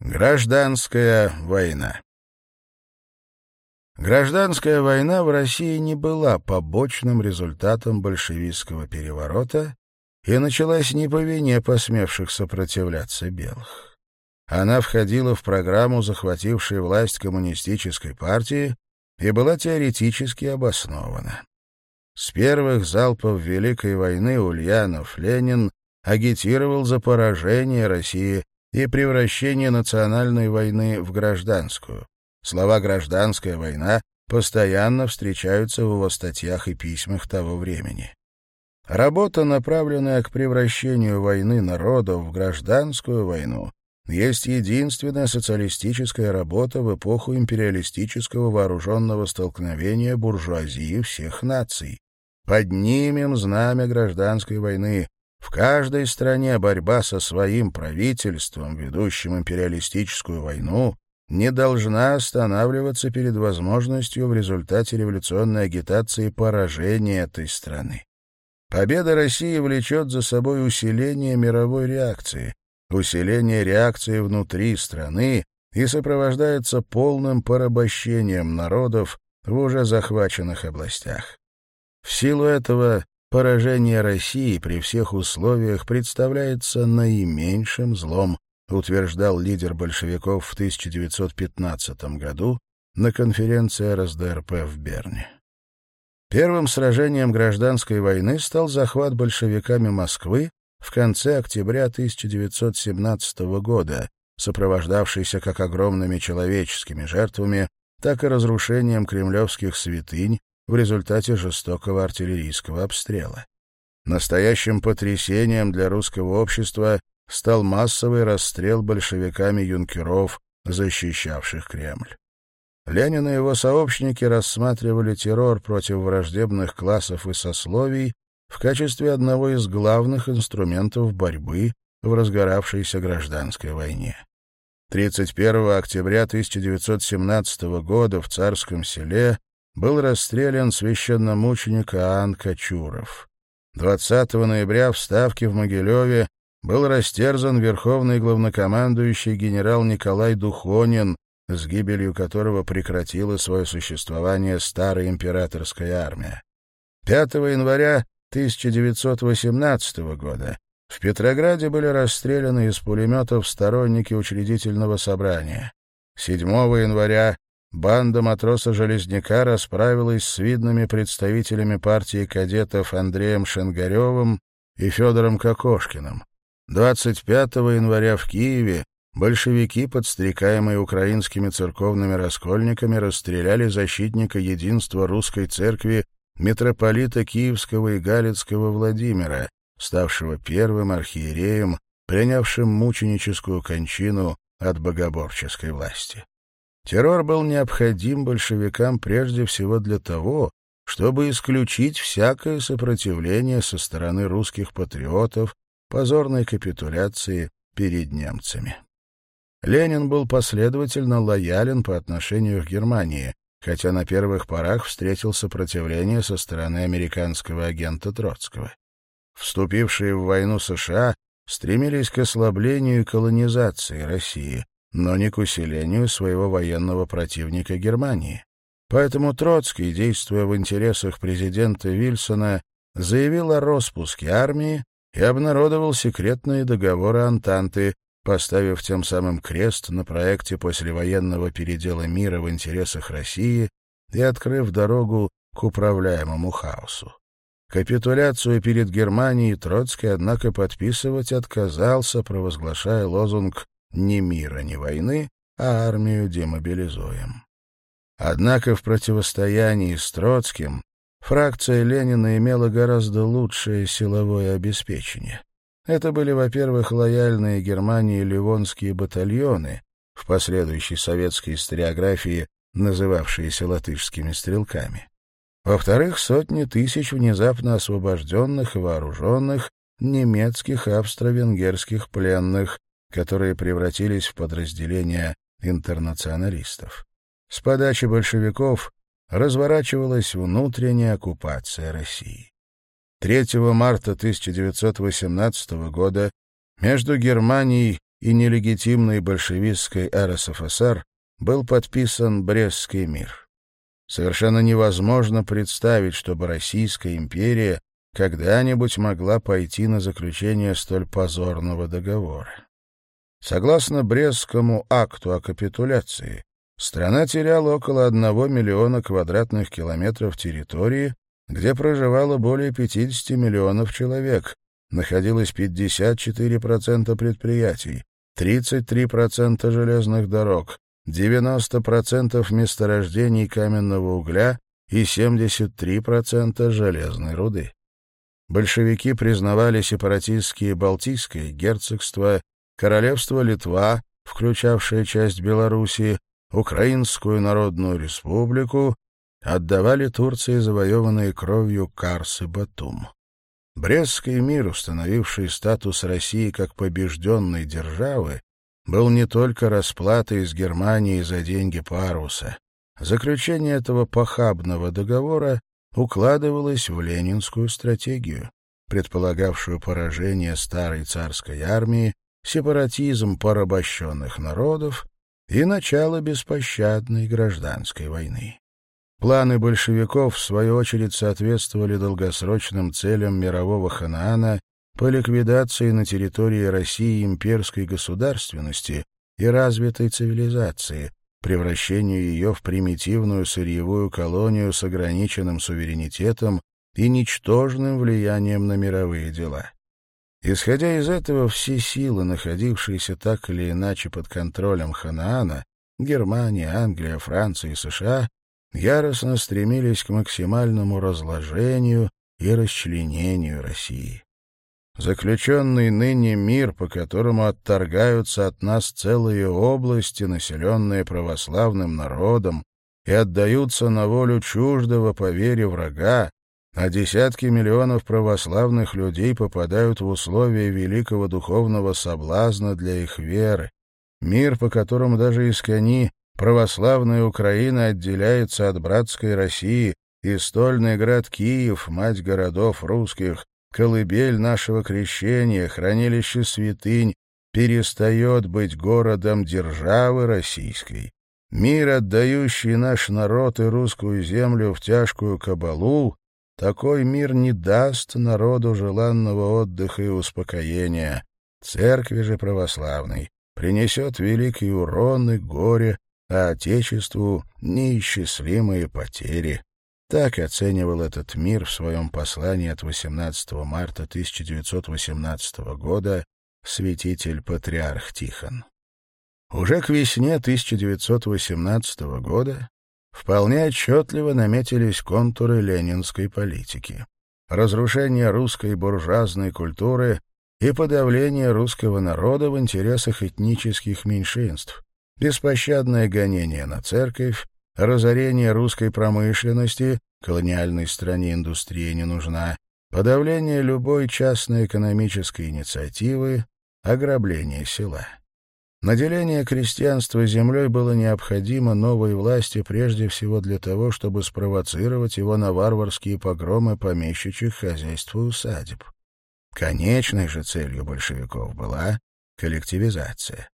Гражданская война Гражданская война в России не была побочным результатом большевистского переворота и началась не по вине посмевших сопротивляться белых. Она входила в программу, захватившей власть коммунистической партии, и была теоретически обоснована. С первых залпов Великой войны Ульянов Ленин агитировал за поражение России и превращение национальной войны в гражданскую. Слова «гражданская война» постоянно встречаются в его статьях и письмах того времени. Работа, направленная к превращению войны народов в гражданскую войну, есть единственная социалистическая работа в эпоху империалистического вооруженного столкновения буржуазии всех наций. Поднимем знамя гражданской войны, в каждой стране борьба со своим правительством, ведущим империалистическую войну, не должна останавливаться перед возможностью в результате революционной агитации поражения этой страны. Победа России влечет за собой усиление мировой реакции, усиление реакции внутри страны и сопровождается полным порабощением народов в уже захваченных областях. В силу этого поражение России при всех условиях представляется наименьшим злом, утверждал лидер большевиков в 1915 году на конференции РСДРП в Берне. Первым сражением гражданской войны стал захват большевиками Москвы в конце октября 1917 года, сопровождавшийся как огромными человеческими жертвами, так и разрушением кремлевских святынь в результате жестокого артиллерийского обстрела. Настоящим потрясением для русского общества стал массовый расстрел большевиками юнкеров, защищавших Кремль. Ленин и его сообщники рассматривали террор против враждебных классов и сословий в качестве одного из главных инструментов борьбы в разгоравшейся гражданской войне. 31 октября 1917 года в Царском селе был расстрелян священномученик Аан Качуров. 20 ноября в Ставке в Могилеве был растерзан верховный главнокомандующий генерал Николай Духонин, с гибелью которого прекратила свое существование старая императорская армия. 5 января 1918 года в Петрограде были расстреляны из пулеметов сторонники учредительного собрания. 7 января банда матроса-железняка расправилась с видными представителями партии кадетов Андреем Шенгаревым и Федором Кокошкиным. 25 января в Киеве большевики, подстрекаемые украинскими церковными раскольниками, расстреляли защитника единства русской церкви митрополита Киевского и Галицкого Владимира, ставшего первым архиереем, принявшим мученическую кончину от богоборческой власти. Террор был необходим большевикам прежде всего для того, чтобы исключить всякое сопротивление со стороны русских патриотов позорной капитуляции перед немцами. Ленин был последовательно лоялен по отношению к Германии, хотя на первых порах встретил сопротивление со стороны американского агента Троцкого. Вступившие в войну США стремились к ослаблению и колонизации России, но не к усилению своего военного противника Германии. Поэтому Троцкий, действуя в интересах президента Вильсона, заявил о распуске армии и обнародовал секретные договоры Антанты, поставив тем самым крест на проекте послевоенного передела мира в интересах России и открыв дорогу к управляемому хаосу. Капитуляцию перед Германией Троцкий, однако, подписывать отказался, провозглашая лозунг ни мира, ни войны, а армию демобилизуем. Однако в противостоянии с Троцким фракция Ленина имела гораздо лучшее силовое обеспечение. Это были, во-первых, лояльные Германии ливонские батальоны, в последующей советской историографии называвшиеся латышскими стрелками. Во-вторых, сотни тысяч внезапно освобожденных и вооруженных немецких австро-венгерских пленных, которые превратились в подразделения интернационалистов. С подачи большевиков разворачивалась внутренняя оккупация России. 3 марта 1918 года между Германией и нелегитимной большевистской РСФСР был подписан Брестский мир. Совершенно невозможно представить, чтобы Российская империя когда-нибудь могла пойти на заключение столь позорного договора. Согласно Брестскому акту о капитуляции, страна теряла около 1 миллиона квадратных километров территории, где проживало более 50 миллионов человек, находилось 54% предприятий, 33% железных дорог, 90% месторождений каменного угля и 73% железной руды. Большевики признавали сепаратистские Балтийское герцогство Королевство Литва, включавшее часть Белоруссии, Украинскую Народную Республику, отдавали Турции завоеванные кровью Карс и Батум. Брестский мир, установивший статус России как побежденной державы, был не только расплатой из Германии за деньги Паруса. Заключение этого похабного договора укладывалось в ленинскую стратегию, предполагавшую поражение старой царской армии сепаратизм порабощенных народов и начало беспощадной гражданской войны. Планы большевиков, в свою очередь, соответствовали долгосрочным целям мирового Ханаана по ликвидации на территории России имперской государственности и развитой цивилизации, превращению ее в примитивную сырьевую колонию с ограниченным суверенитетом и ничтожным влиянием на мировые дела. Исходя из этого, все силы, находившиеся так или иначе под контролем Ханаана, Германия, Англия, Франция и США, яростно стремились к максимальному разложению и расчленению России. Заключенный ныне мир, по которому отторгаются от нас целые области, населенные православным народом, и отдаются на волю чуждого по вере врага, а десятки миллионов православных людей попадают в условия великого духовного соблазна для их веры, мир, по которому даже из кони православная Украина отделяется от братской России, и стольный град Киев, мать городов русских, колыбель нашего крещения, хранилище святынь, перестает быть городом державы российской. Мир, отдающий наш народ и русскую землю в тяжкую кабалу, такой мир не даст народу желанного отдыха и успокоения. Церкви же православной принесет великий урон и горе, а Отечеству — неисчислимые потери. Так оценивал этот мир в своем послании от 18 марта 1918 года святитель-патриарх Тихон. Уже к весне 1918 года вполне отчетливо наметились контуры ленинской политики. Разрушение русской буржуазной культуры и подавление русского народа в интересах этнических меньшинств, беспощадное гонение на церковь, разорение русской промышленности, колониальной стране индустрия не нужна, подавление любой частной экономической инициативы, ограбление села. Наделение крестьянства землей было необходимо новой власти прежде всего для того, чтобы спровоцировать его на варварские погромы помещичьих хозяйств и усадеб. Конечной же целью большевиков была коллективизация.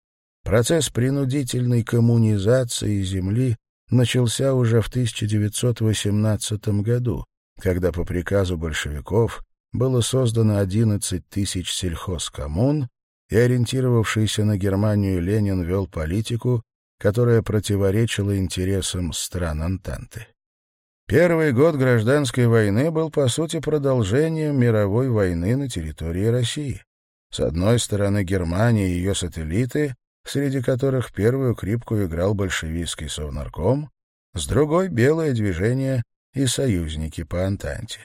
Процесс принудительной коммунизации земли начался уже в 1918 году, когда по приказу большевиков было создано 11 тысяч сельхозкоммун, и, ориентировавшийся на Германию, Ленин вел политику, которая противоречила интересам стран Антанты. Первый год гражданской войны был, по сути, продолжением мировой войны на территории России. С одной стороны, Германия и ее сателлиты, среди которых первую крипку играл большевистский совнарком, с другой — белое движение и союзники по Антанте.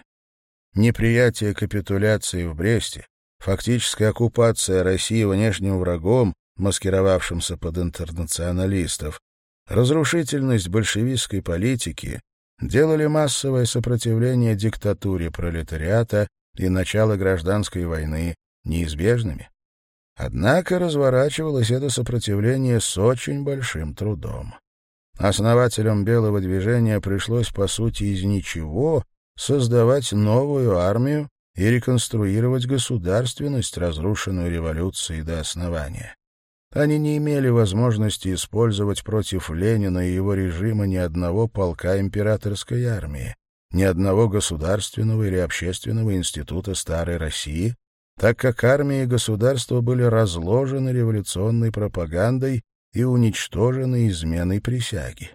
Неприятие капитуляции в Бресте, Фактическая оккупация России внешним врагом, маскировавшимся под интернационалистов, разрушительность большевистской политики делали массовое сопротивление диктатуре пролетариата и начало гражданской войны неизбежными. Однако разворачивалось это сопротивление с очень большим трудом. Основателям белого движения пришлось, по сути, из ничего создавать новую армию, и реконструировать государственность, разрушенную революцией до основания. Они не имели возможности использовать против Ленина и его режима ни одного полка императорской армии, ни одного государственного или общественного института Старой России, так как армии и государство были разложены революционной пропагандой и уничтожены изменой присяги.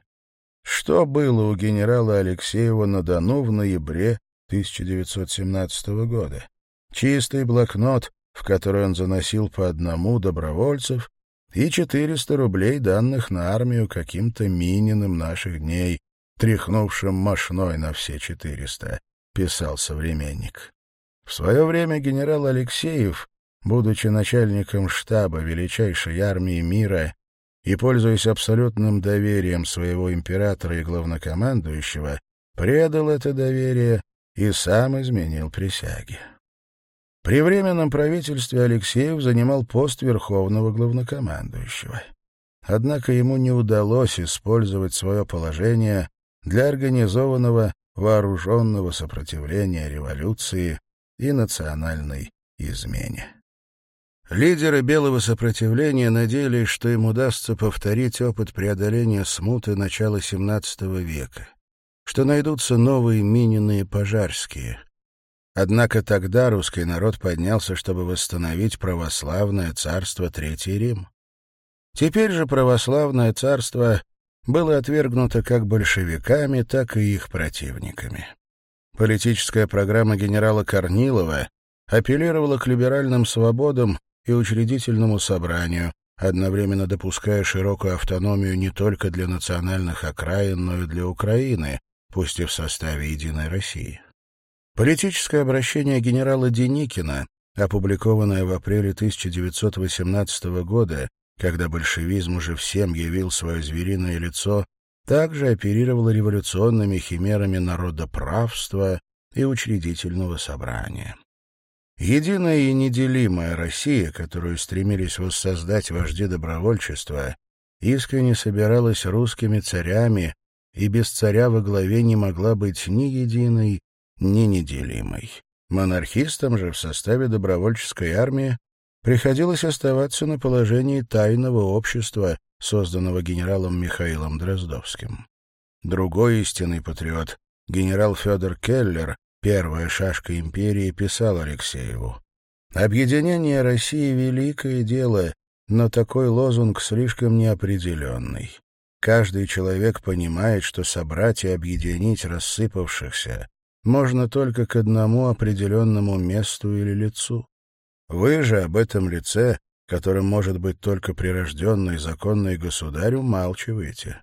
Что было у генерала Алексеева на Дону в ноябре 1917 года. Чистый блокнот, в который он заносил по одному добровольцев, и 400 рублей, данных на армию каким-то Мининым наших дней, тряхнувшим мошной на все 400, писал современник. В свое время генерал Алексеев, будучи начальником штаба величайшей армии мира и пользуясь абсолютным доверием своего императора и главнокомандующего, предал это доверие и сам изменил присяги. При Временном правительстве Алексеев занимал пост Верховного Главнокомандующего. Однако ему не удалось использовать свое положение для организованного вооруженного сопротивления революции и национальной измене. Лидеры белого сопротивления надеялись, что им удастся повторить опыт преодоления смуты начала XVII века — что найдутся новые мининые Пожарские. Однако тогда русский народ поднялся, чтобы восстановить православное царство Третий Рим. Теперь же православное царство было отвергнуто как большевиками, так и их противниками. Политическая программа генерала Корнилова апеллировала к либеральным свободам и учредительному собранию, одновременно допуская широкую автономию не только для национальных окраин, но и для Украины, пусть и в составе «Единой России». Политическое обращение генерала Деникина, опубликованное в апреле 1918 года, когда большевизм уже всем явил свое звериное лицо, также оперировало революционными химерами народоправства и учредительного собрания. Единая и неделимая Россия, которую стремились воссоздать вожди добровольчества, искренне собиралась русскими царями, и без царя во главе не могла быть ни единой, ни неделимой. Монархистам же в составе добровольческой армии приходилось оставаться на положении тайного общества, созданного генералом Михаилом Дроздовским. Другой истинный патриот, генерал Федор Келлер, первая шашка империи, писал Алексееву. «Объединение России — великое дело, но такой лозунг слишком неопределенный. Каждый человек понимает, что собрать и объединить рассыпавшихся можно только к одному определенному месту или лицу. Вы же об этом лице, которым может быть только прирожденный законный государь, умалчиваете.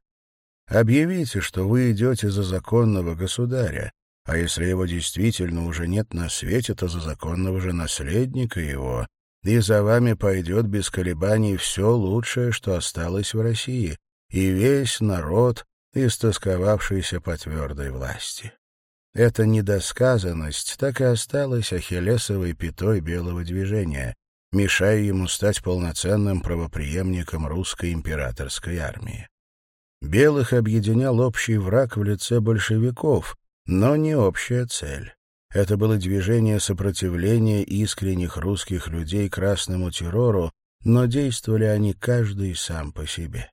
Объявите, что вы идете за законного государя, а если его действительно уже нет на свете, то за законного же наследника его, и за вами пойдет без колебаний все лучшее, что осталось в России, и весь народ, истосковавшийся по твердой власти. Эта недосказанность так и осталась ахиллесовой пятой белого движения, мешая ему стать полноценным правоприемником русской императорской армии. Белых объединял общий враг в лице большевиков, но не общая цель. Это было движение сопротивления искренних русских людей красному террору, но действовали они каждый сам по себе.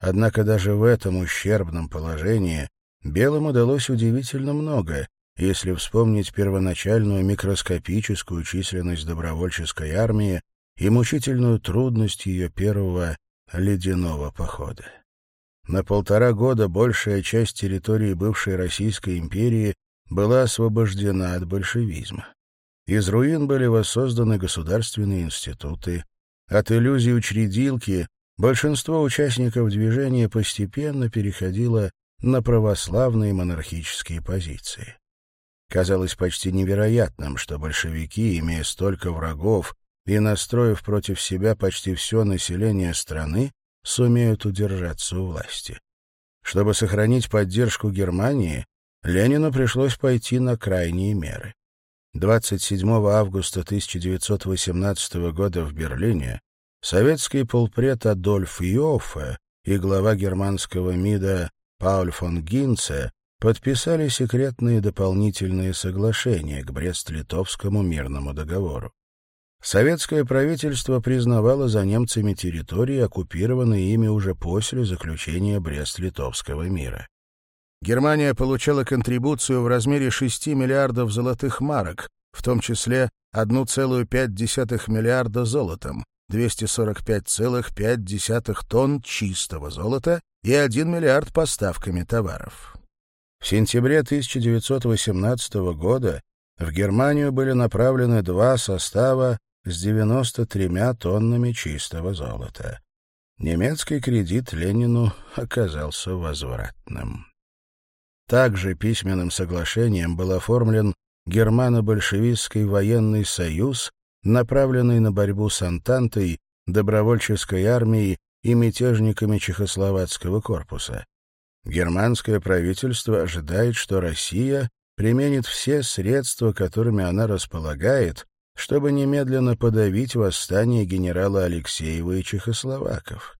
Однако даже в этом ущербном положении белым удалось удивительно многое, если вспомнить первоначальную микроскопическую численность добровольческой армии и мучительную трудность ее первого ледяного похода. На полтора года большая часть территории бывшей Российской империи была освобождена от большевизма. Из руин были воссозданы государственные институты. От иллюзий учредилки большинство участников движения постепенно переходило на православные монархические позиции. Казалось почти невероятным, что большевики, имея столько врагов и настроив против себя почти все население страны, сумеют удержаться у власти. Чтобы сохранить поддержку Германии, Ленину пришлось пойти на крайние меры. 27 августа 1918 года в Берлине Советский полпред Адольф Йоффе и глава германского МИДа Пауль фон Гинце подписали секретные дополнительные соглашения к Брест-Литовскому мирному договору. Советское правительство признавало за немцами территории, оккупированные ими уже после заключения Брест-Литовского мира. Германия получала контрибуцию в размере 6 миллиардов золотых марок, в том числе 1,5 миллиарда золотом, 245,5 тонн чистого золота и 1 миллиард поставками товаров. В сентябре 1918 года в Германию были направлены два состава с 93 тоннами чистого золота. Немецкий кредит Ленину оказался возвратным. Также письменным соглашением был оформлен Германо-большевистский военный союз направленный на борьбу с Антантой, добровольческой армией и мятежниками Чехословацкого корпуса. Германское правительство ожидает, что Россия применит все средства, которыми она располагает, чтобы немедленно подавить восстание генерала Алексеева и чехословаков.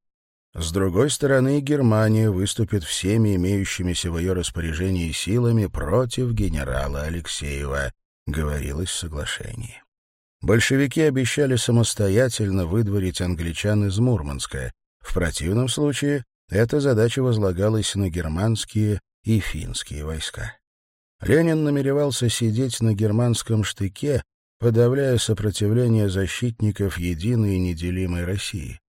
С другой стороны, Германия выступит всеми имеющимися в ее распоряжении силами против генерала Алексеева, говорилось в соглашении большевики обещали самостоятельно выдворить англичан из Мурманска. В противном случае эта задача возлагалась на германские и финские войска. Ленин намеревался сидеть на германском штыке, подавляя сопротивление защитников единой и неделимой России.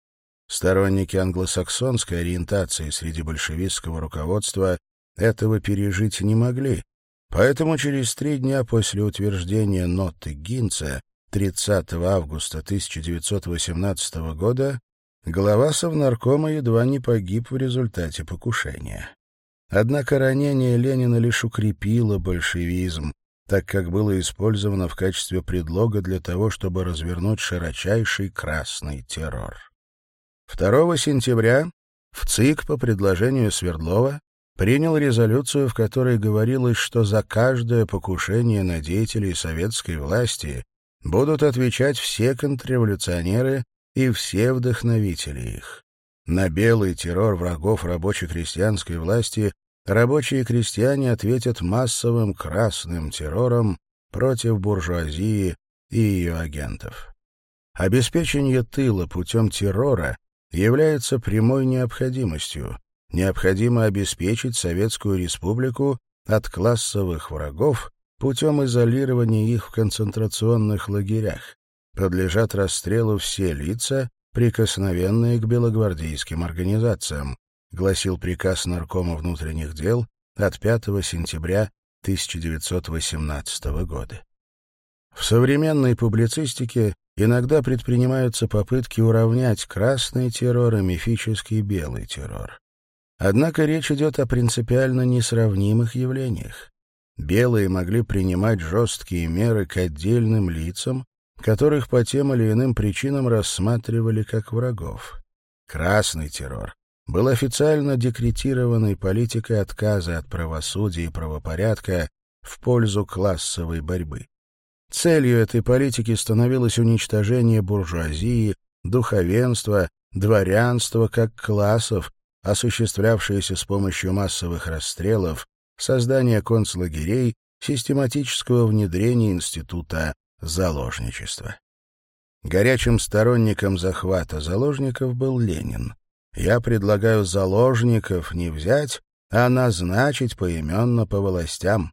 Сторонники англосаксонской ориентации среди большевистского руководства этого пережить не могли, поэтому через три дня после утверждения ноты Гинца 30 августа 1918 года глава Совнаркома едва не погиб в результате покушения. Однако ранение Ленина лишь укрепило большевизм, так как было использовано в качестве предлога для того, чтобы развернуть широчайший красный террор. 2 сентября в ЦИК по предложению Свердлова принял резолюцию, в которой говорилось, что за каждое покушение на деятелей советской власти будут отвечать все контрреволюционеры и все вдохновители их. На белый террор врагов рабоче-крестьянской власти рабочие и крестьяне ответят массовым красным террором против буржуазии и ее агентов. Обеспечение тыла путем террора является прямой необходимостью. Необходимо обеспечить Советскую Республику от классовых врагов путем изолирования их в концентрационных лагерях. Подлежат расстрелу все лица, прикосновенные к белогвардейским организациям, гласил приказ Наркома внутренних дел от 5 сентября 1918 года. В современной публицистике иногда предпринимаются попытки уравнять красный террор и мифический белый террор. Однако речь идет о принципиально несравнимых явлениях белые могли принимать жесткие меры к отдельным лицам, которых по тем или иным причинам рассматривали как врагов. Красный террор был официально декретированной политикой отказа от правосудия и правопорядка в пользу классовой борьбы. Целью этой политики становилось уничтожение буржуазии, духовенства, дворянства как классов, осуществлявшееся с помощью массовых расстрелов, создания концлагерей, систематического внедрения института заложничества. Горячим сторонником захвата заложников был Ленин. Я предлагаю заложников не взять, а назначить поименно по властям.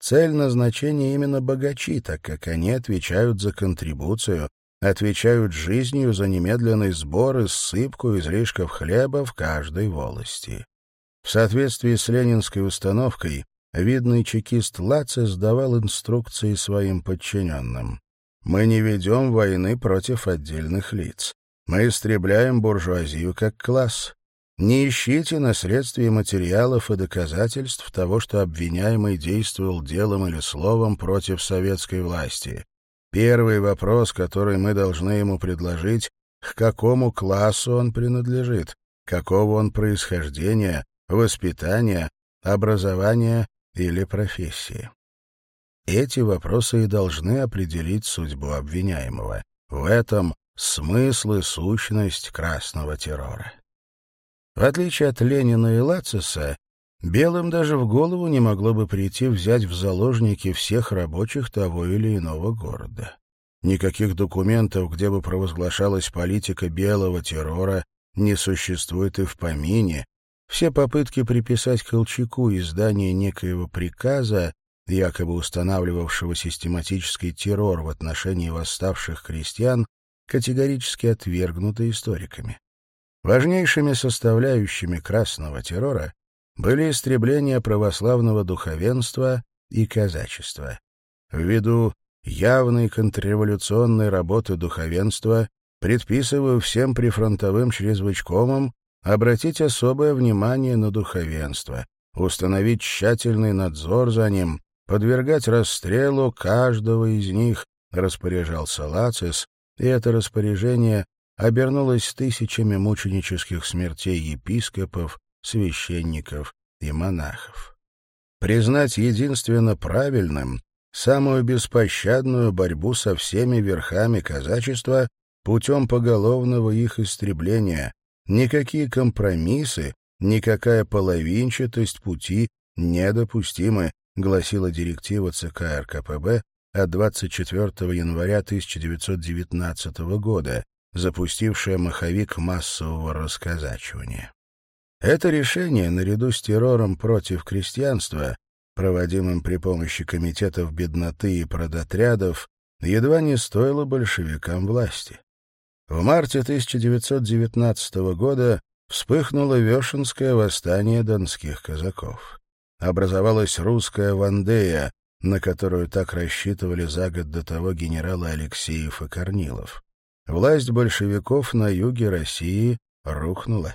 Цель назначения именно богачи, так как они отвечают за контрибуцию, отвечают жизнью за немедленный сбор и ссыпку излишков хлеба в каждой волости. В соответствии с ленинской установкой, видный чекист Лацис сдавал инструкции своим подчиненным. «Мы не ведем войны против отдельных лиц. Мы истребляем буржуазию как класс. Не ищите на средстве материалов и доказательств того, что обвиняемый действовал делом или словом против советской власти. Первый вопрос, который мы должны ему предложить, к какому классу он принадлежит, какого он происхождения, воспитания, образования или профессии. Эти вопросы и должны определить судьбу обвиняемого. В этом смысл и сущность красного террора. В отличие от Ленина и Лациса, белым даже в голову не могло бы прийти взять в заложники всех рабочих того или иного города. Никаких документов, где бы провозглашалась политика белого террора, не существует и в помине, все попытки приписать Колчаку издание некоего приказа, якобы устанавливавшего систематический террор в отношении восставших крестьян, категорически отвергнуты историками. Важнейшими составляющими красного террора были истребление православного духовенства и казачества. Ввиду явной контрреволюционной работы духовенства предписываю всем прифронтовым чрезвычкомам обратить особое внимание на духовенство, установить тщательный надзор за ним, подвергать расстрелу каждого из них, распоряжался Лацис, и это распоряжение обернулось тысячами мученических смертей епископов, священников и монахов. Признать единственно правильным самую беспощадную борьбу со всеми верхами казачества путем поголовного их истребления, Никакие компромиссы, никакая половинчатость пути недопустимы, гласила директива ЦК РКПБ от 24 января 1919 года, запустившая маховик массового расказачивания. Это решение, наряду с террором против крестьянства, проводимым при помощи комитетов бедноты и продотрядов, едва не стоило большевикам власти. В марте 1919 года вспыхнуло Вешенское восстание донских казаков. Образовалась русская Вандея, на которую так рассчитывали за год до того генералы Алексеев и Корнилов. Власть большевиков на юге России рухнула.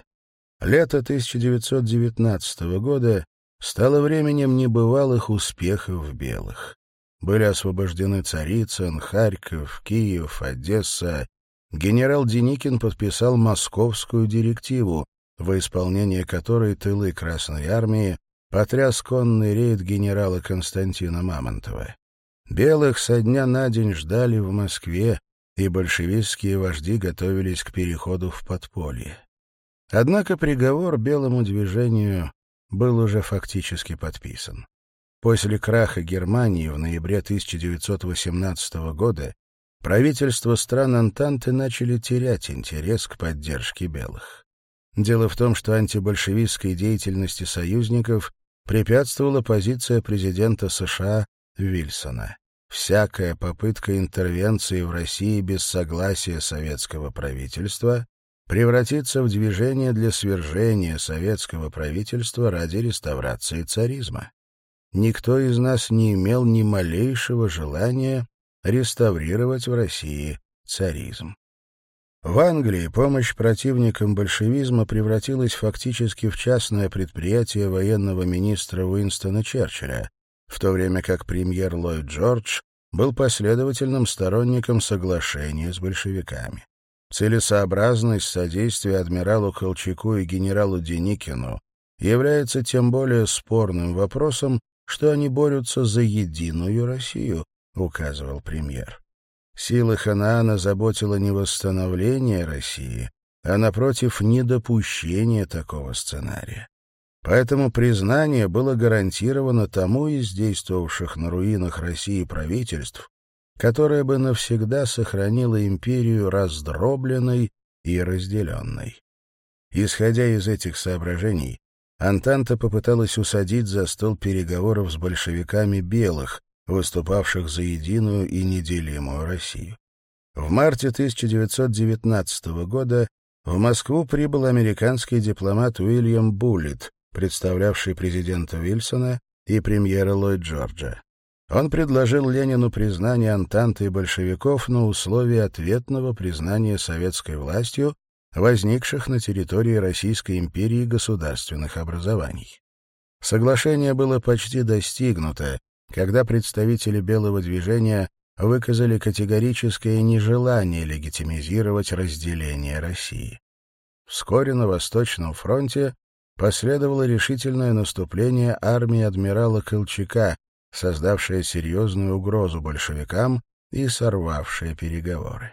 Лето 1919 года стало временем небывалых успехов белых. Были освобождены Царицын, Харьков, Киев, Одесса, генерал Деникин подписал Московскую директиву, во исполнение которой тылы Красной Армии потряс конный рейд генерала Константина Мамонтова. Белых со дня на день ждали в Москве, и большевистские вожди готовились к переходу в подполье. Однако приговор белому движению был уже фактически подписан. После краха Германии в ноябре 1918 года правительства стран Антанты начали терять интерес к поддержке белых. Дело в том, что антибольшевистской деятельности союзников препятствовала позиция президента США Вильсона. Всякая попытка интервенции в России без согласия советского правительства превратится в движение для свержения советского правительства ради реставрации царизма. Никто из нас не имел ни малейшего желания реставрировать в России царизм. В Англии помощь противникам большевизма превратилась фактически в частное предприятие военного министра Уинстона Черчилля, в то время как премьер Ллойд Джордж был последовательным сторонником соглашения с большевиками. Целесообразность содействия адмиралу Колчаку и генералу Деникину является тем более спорным вопросом, что они борются за единую Россию, указывал премьер. Сила Ханаана заботила не восстановление России, а, напротив, недопущение такого сценария. Поэтому признание было гарантировано тому из действовавших на руинах России правительств, которое бы навсегда сохранило империю раздробленной и разделенной. Исходя из этих соображений, Антанта попыталась усадить за стол переговоров с большевиками белых, выступавших за единую и неделимую Россию. В марте 1919 года в Москву прибыл американский дипломат Уильям Буллит, представлявший президента Вильсона и премьера Ллойд Джорджа. Он предложил Ленину признание Антанты и большевиков на условии ответного признания советской властью возникших на территории Российской империи государственных образований. Соглашение было почти достигнуто, когда представители белого движения выказали категорическое нежелание легитимизировать разделение России. Вскоре на Восточном фронте последовало решительное наступление армии адмирала Колчака, создавшее серьезную угрозу большевикам и сорвавшее переговоры.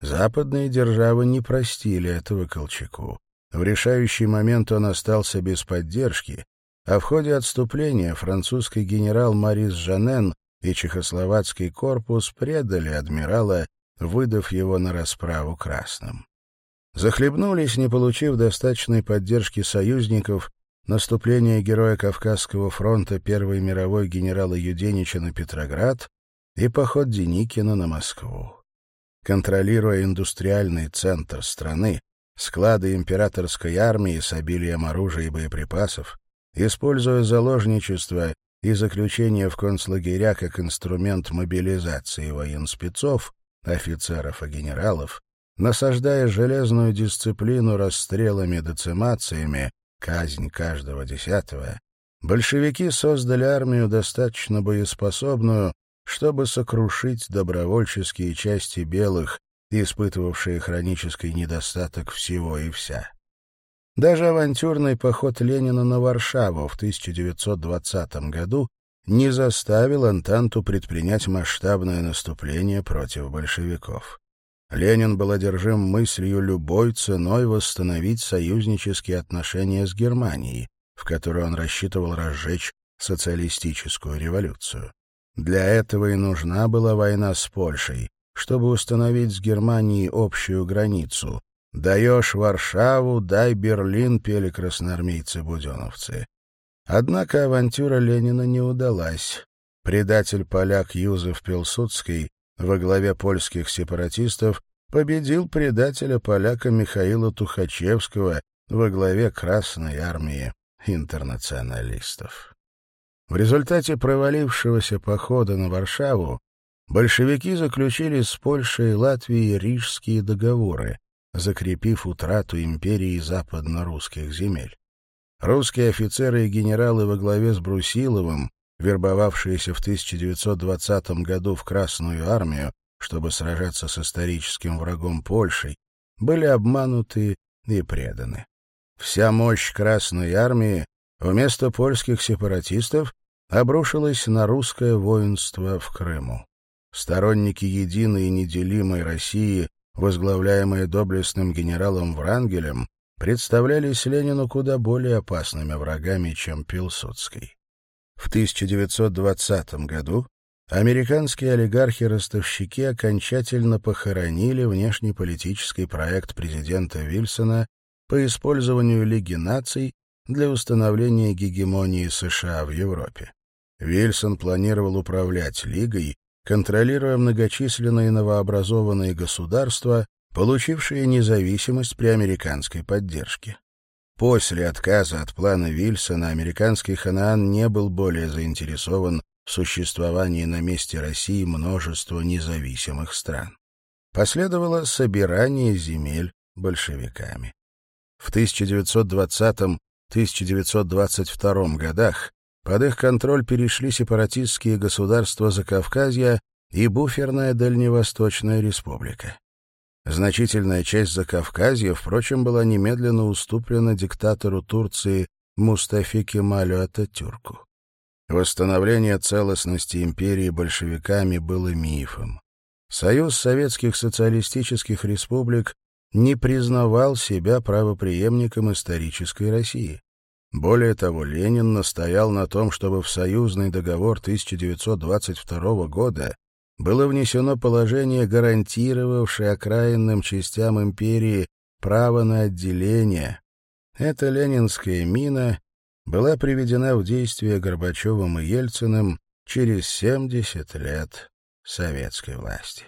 Западные державы не простили этого Колчаку. В решающий момент он остался без поддержки, а в ходе отступления французский генерал Марис Жанен и чехословацкий корпус предали адмирала, выдав его на расправу красным. Захлебнулись, не получив достаточной поддержки союзников, наступление героя Кавказского фронта Первой мировой генерала Юденича на Петроград и поход Деникина на Москву. Контролируя индустриальный центр страны, склады императорской армии с обилием оружия и боеприпасов, используя заложничество и заключение в концлагеря как инструмент мобилизации военспецов, офицеров и генералов, насаждая железную дисциплину расстрелами и децимациями, казнь каждого десятого, большевики создали армию достаточно боеспособную, чтобы сокрушить добровольческие части белых, испытывавшие хронический недостаток всего и вся. Даже авантюрный поход Ленина на Варшаву в 1920 году не заставил Антанту предпринять масштабное наступление против большевиков. Ленин был одержим мыслью любой ценой восстановить союзнические отношения с Германией, в которой он рассчитывал разжечь социалистическую революцию. Для этого и нужна была война с Польшей, чтобы установить с Германией общую границу, «Даешь Варшаву, дай Берлин», — пели красноармейцы-буденовцы. Однако авантюра Ленина не удалась. Предатель-поляк Юзеф Пилсудский во главе польских сепаратистов победил предателя-поляка Михаила Тухачевского во главе Красной армии интернационалистов. В результате провалившегося похода на Варшаву большевики заключили с Польшей и Латвией рижские договоры, закрепив утрату империи западно-русских земель. Русские офицеры и генералы во главе с Брусиловым, вербовавшиеся в 1920 году в Красную армию, чтобы сражаться с историческим врагом Польшей, были обмануты и преданы. Вся мощь Красной армии вместо польских сепаратистов обрушилась на русское воинство в Крыму. Сторонники единой и неделимой России возглавляемые доблестным генералом Врангелем, представлялись Ленину куда более опасными врагами, чем Пилсудский. В 1920 году американские олигархи-ростовщики окончательно похоронили внешнеполитический проект президента Вильсона по использованию Лиги наций для установления гегемонии США в Европе. Вильсон планировал управлять Лигой, контролируя многочисленные новообразованные государства, получившие независимость при американской поддержке. После отказа от плана Вильсона американский Ханаан не был более заинтересован в существовании на месте России множества независимых стран. Последовало собирание земель большевиками. В 1920-1922 годах под их контроль перешли сепаратистские государства Закавказья и буферная Дальневосточная республика. Значительная часть Закавказья, впрочем, была немедленно уступлена диктатору Турции Мустафе Кемалю Ататюрку. Восстановление целостности империи большевиками было мифом. Союз советских социалистических республик не признавал себя правопреемником исторической России. Более того, Ленин настоял на том, чтобы в союзный договор 1922 года было внесено положение, гарантировавшее окраинным частям империи право на отделение. Эта ленинская мина была приведена в действие Горбачевым и Ельциным через 70 лет советской власти.